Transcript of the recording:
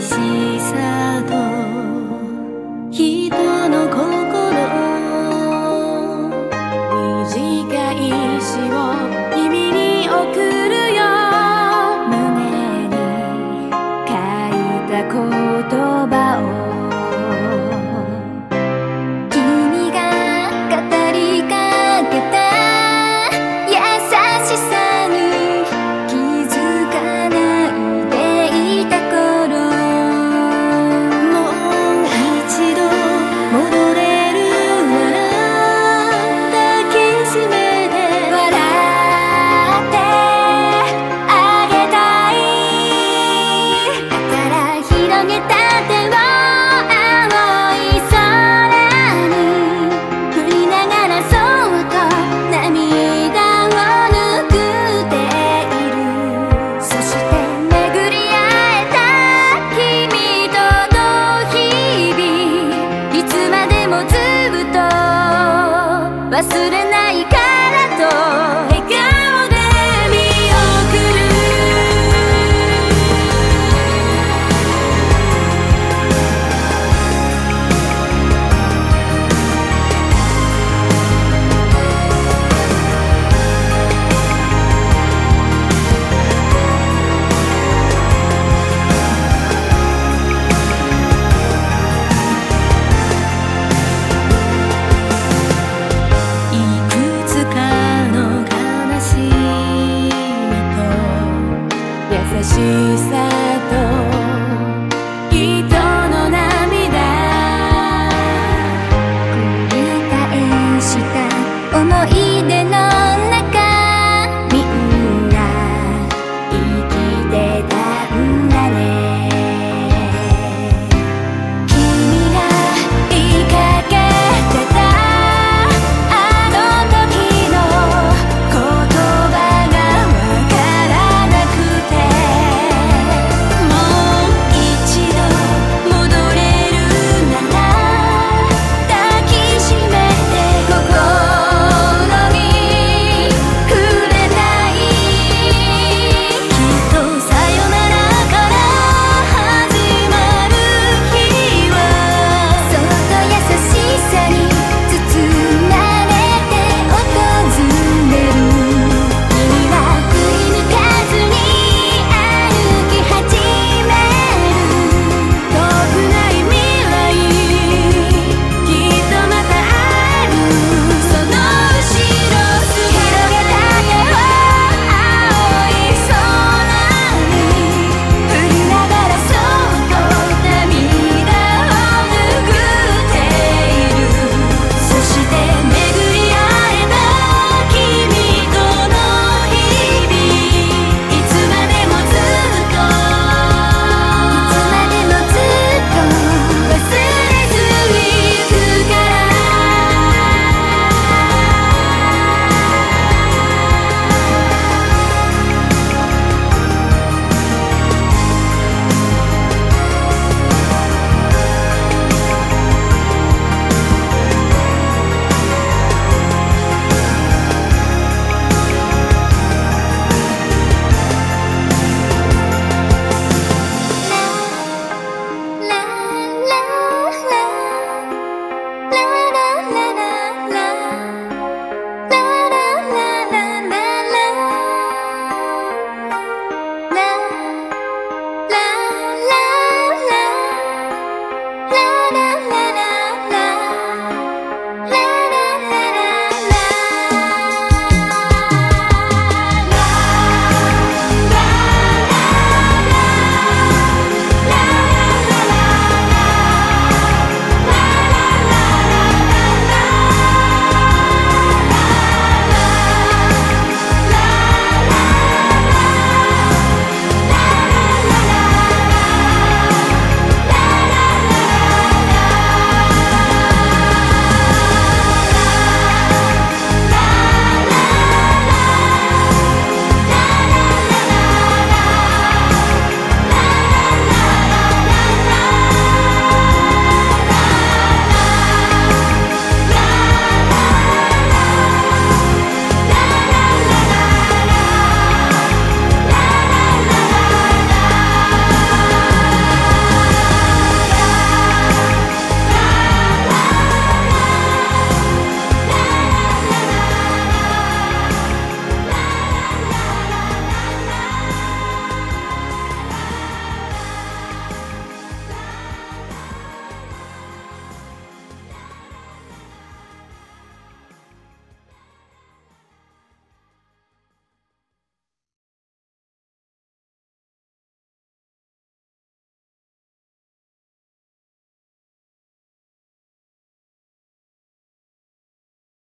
しさと